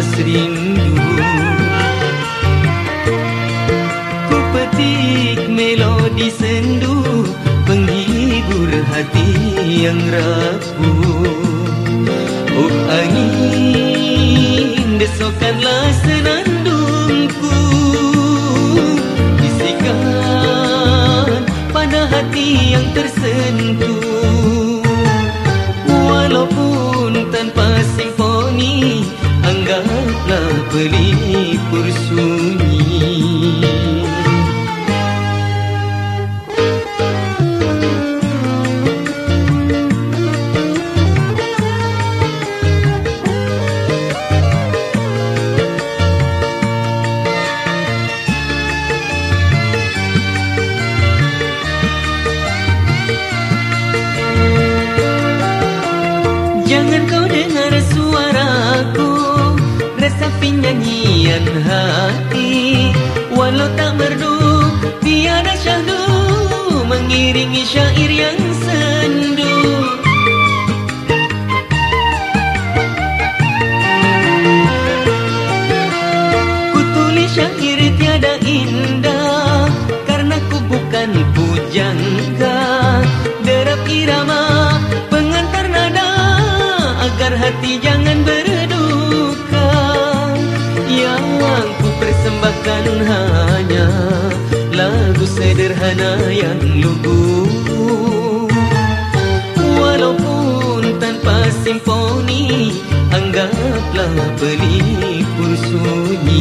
bekas rindu Ku petik melodi sendu Penghibur hati yang rapuh. Oh angin besokanlah senandungku. Bisikan pada hati yang tersentuh. Walaupun pelipur sunyi Jangan kau dengar nyanyian hati. Walau tak merdu Tiada syahdu Mengiringi syair yang sendu. Ku tulis syair tiada indah Karena ku bukan pujangga. Derap irama hanya Lagu sederhana yang lugu. Walaupun tanpa simfoni Anggaplah pelipur sunyi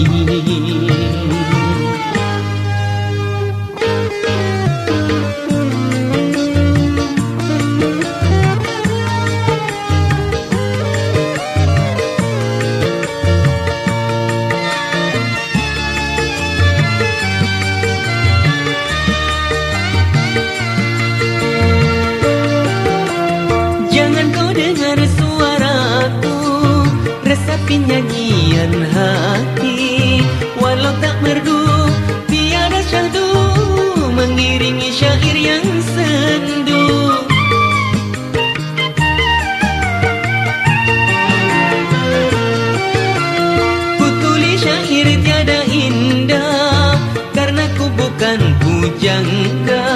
nyanyian hati. Walau tak merdu Tiada syahdu Mengiringi syair yang sendu. Ku tulis syair tiada indah Karena ku bukan pujangga.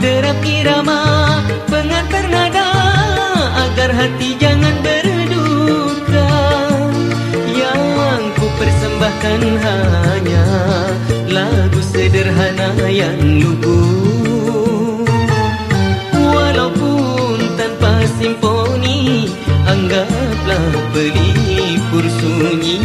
Derap irama persembahkan hanya Lagu sederhana yang lugu. Walaupun tanpa simfoni Anggaplah pelipur sunyi